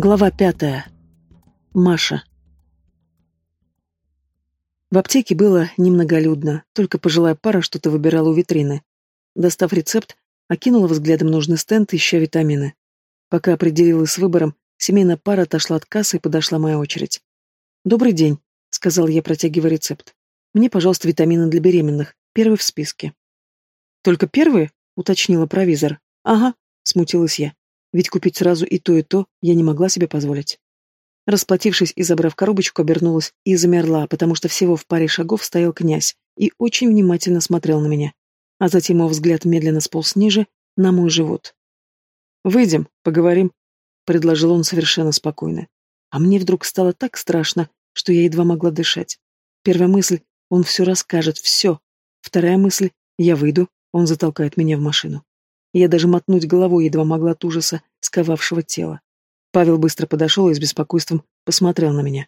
Глава пятая. Маша. В аптеке было немноголюдно, только пожилая пара что-то выбирала у витрины. Достав рецепт, окинула взглядом нужный стенд, ища витамины. Пока определилась с выбором, семейная пара отошла от кассы и подошла моя очередь. «Добрый день», — сказал я, протягивая рецепт. «Мне, пожалуйста, витамины для беременных. Первый в списке». «Только первые?» — уточнила провизор. «Ага», — смутилась я ведь купить сразу и то, и то я не могла себе позволить. Расплатившись и забрав коробочку, обернулась и замерла, потому что всего в паре шагов стоял князь и очень внимательно смотрел на меня. А затем его взгляд медленно сполз ниже, на мой живот. «Выйдем, поговорим», — предложил он совершенно спокойно. А мне вдруг стало так страшно, что я едва могла дышать. Первая мысль — он все расскажет, все. Вторая мысль — я выйду, он затолкает меня в машину. Я даже мотнуть головой едва могла от ужаса, сковавшего тело. Павел быстро подошел и с беспокойством посмотрел на меня.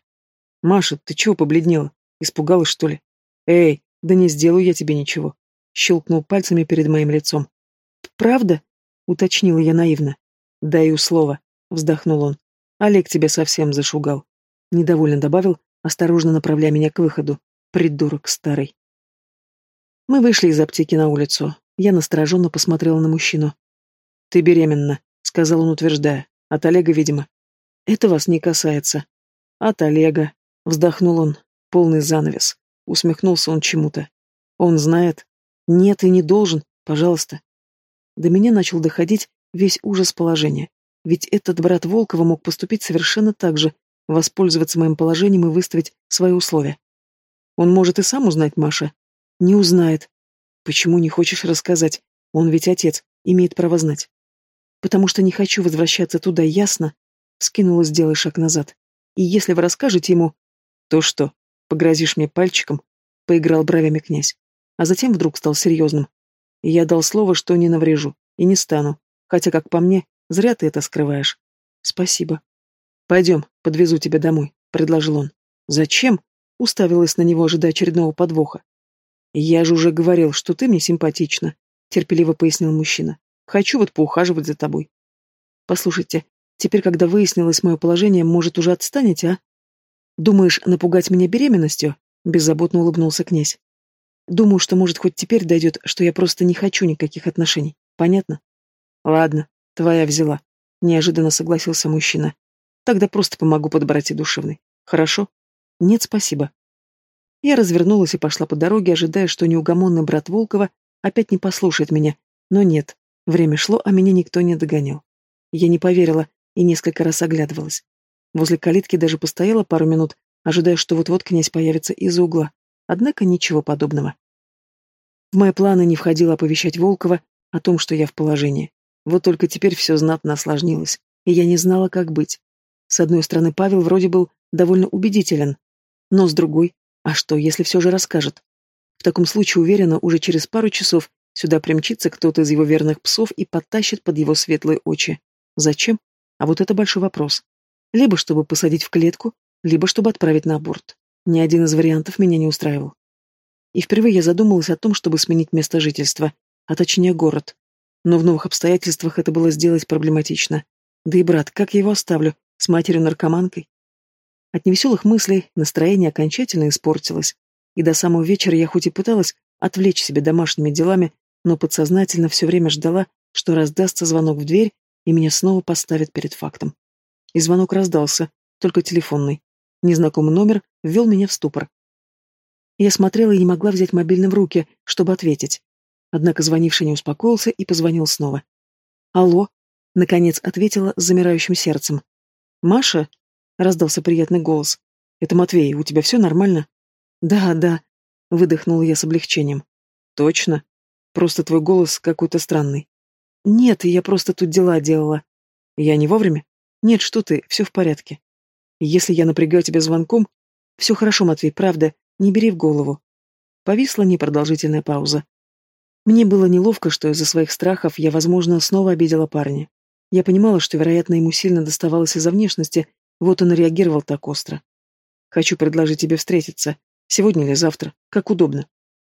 «Маша, ты чего побледнела? Испугалась, что ли? Эй, да не сделаю я тебе ничего!» Щелкнул пальцами перед моим лицом. «Правда?» — уточнила я наивно. «Даю слово», — вздохнул он. «Олег тебя совсем зашугал». Недовольно добавил, осторожно направляя меня к выходу. Придурок старый. Мы вышли из аптеки на улицу. Я настороженно посмотрела на мужчину. «Ты беременна», — сказал он, утверждая. «От Олега, видимо». «Это вас не касается». «От Олега», — вздохнул он. Полный занавес. Усмехнулся он чему-то. «Он знает?» «Нет и не должен. Пожалуйста». До меня начал доходить весь ужас положения. Ведь этот брат Волкова мог поступить совершенно так же, воспользоваться моим положением и выставить свои условия. Он может и сам узнать Маша. Не узнает. Почему не хочешь рассказать? Он ведь отец, имеет право знать. Потому что не хочу возвращаться туда, ясно? Скинула, сделай шаг назад. И если вы расскажете ему... То что? Погрозишь мне пальчиком? Поиграл бровями князь. А затем вдруг стал серьезным. Я дал слово, что не наврежу. И не стану. Хотя, как по мне, зря ты это скрываешь. Спасибо. Пойдем, подвезу тебя домой, предложил он. Зачем? Уставилась на него, ожидая очередного подвоха. «Я же уже говорил, что ты мне симпатична», — терпеливо пояснил мужчина. «Хочу вот поухаживать за тобой». «Послушайте, теперь, когда выяснилось мое положение, может, уже отстанете, а?» «Думаешь, напугать меня беременностью?» — беззаботно улыбнулся князь. «Думаю, что, может, хоть теперь дойдет, что я просто не хочу никаких отношений. Понятно?» «Ладно, твоя взяла», — неожиданно согласился мужчина. «Тогда просто помогу подобрать и душевный. Хорошо?» «Нет, спасибо», я развернулась и пошла по дороге, ожидая, что неугомонный брат Волкова опять не послушает меня. Но нет, время шло, а меня никто не догонял. Я не поверила и несколько раз оглядывалась. Возле калитки даже постояла пару минут, ожидая, что вот-вот князь появится из-за угла. Однако ничего подобного. В мои планы не входило оповещать Волкова о том, что я в положении. Вот только теперь все знатно осложнилось, и я не знала, как быть. С одной стороны, Павел вроде был довольно убедителен, но с другой, а что, если все же расскажет? В таком случае, уверена, уже через пару часов сюда примчится кто-то из его верных псов и подтащит под его светлые очи. Зачем? А вот это большой вопрос. Либо чтобы посадить в клетку, либо чтобы отправить на аборт. Ни один из вариантов меня не устраивал. И впервые я задумалась о том, чтобы сменить место жительства, а точнее город. Но в новых обстоятельствах это было сделать проблематично. Да и брат, как я его оставлю? С матерью-наркоманкой? От невеселых мыслей настроение окончательно испортилось, и до самого вечера я хоть и пыталась отвлечь себя домашними делами, но подсознательно все время ждала, что раздастся звонок в дверь, и меня снова поставят перед фактом. И звонок раздался, только телефонный. Незнакомый номер ввел меня в ступор. Я смотрела и не могла взять мобильный в руки, чтобы ответить. Однако звонивший не успокоился и позвонил снова. «Алло», — наконец ответила с замирающим сердцем. «Маша?» Раздался приятный голос. «Это Матвей, у тебя все нормально?» «Да, да», — выдохнула я с облегчением. «Точно? Просто твой голос какой-то странный». «Нет, я просто тут дела делала». «Я не вовремя?» «Нет, что ты, все в порядке». «Если я напрягаю тебя звонком...» «Все хорошо, Матвей, правда, не бери в голову». Повисла непродолжительная пауза. Мне было неловко, что из-за своих страхов я, возможно, снова обидела парня. Я понимала, что, вероятно, ему сильно доставалось из-за внешности, вот он и реагировал так остро. Хочу предложить тебе встретиться. Сегодня или завтра. Как удобно.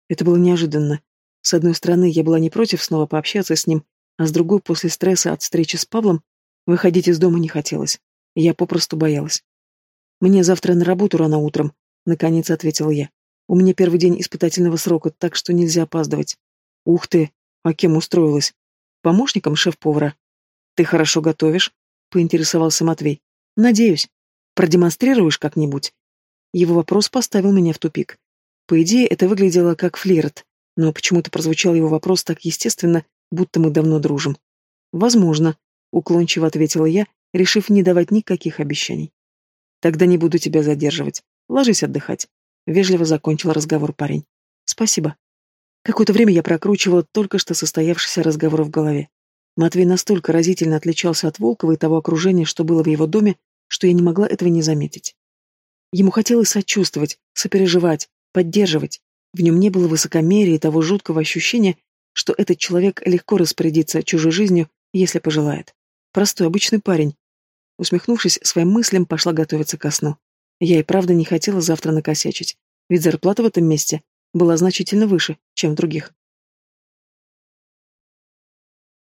Это было неожиданно. С одной стороны, я была не против снова пообщаться с ним, а с другой, после стресса от встречи с Павлом, выходить из дома не хотелось. Я попросту боялась. «Мне завтра на работу рано утром», — наконец ответила я. «У меня первый день испытательного срока, так что нельзя опаздывать». «Ух ты! А кем устроилась?» «Помощником шеф-повара». «Ты хорошо готовишь?» — поинтересовался Матвей. «Надеюсь. Продемонстрируешь как-нибудь?» Его вопрос поставил меня в тупик. По идее, это выглядело как флирт, но почему-то прозвучал его вопрос так естественно, будто мы давно дружим. «Возможно», — уклончиво ответила я, решив не давать никаких обещаний. «Тогда не буду тебя задерживать. Ложись отдыхать», — вежливо закончил разговор парень. «Спасибо». Какое-то время я прокручивала только что состоявшийся разговор в голове. Матвей настолько разительно отличался от Волкова и того окружения, что было в его доме, что я не могла этого не заметить. Ему хотелось сочувствовать, сопереживать, поддерживать. В нем не было высокомерия и того жуткого ощущения, что этот человек легко распорядится чужой жизнью, если пожелает. Простой, обычный парень. Усмехнувшись своим мыслям, пошла готовиться ко сну. Я и правда не хотела завтра накосячить, ведь зарплата в этом месте была значительно выше, чем в других.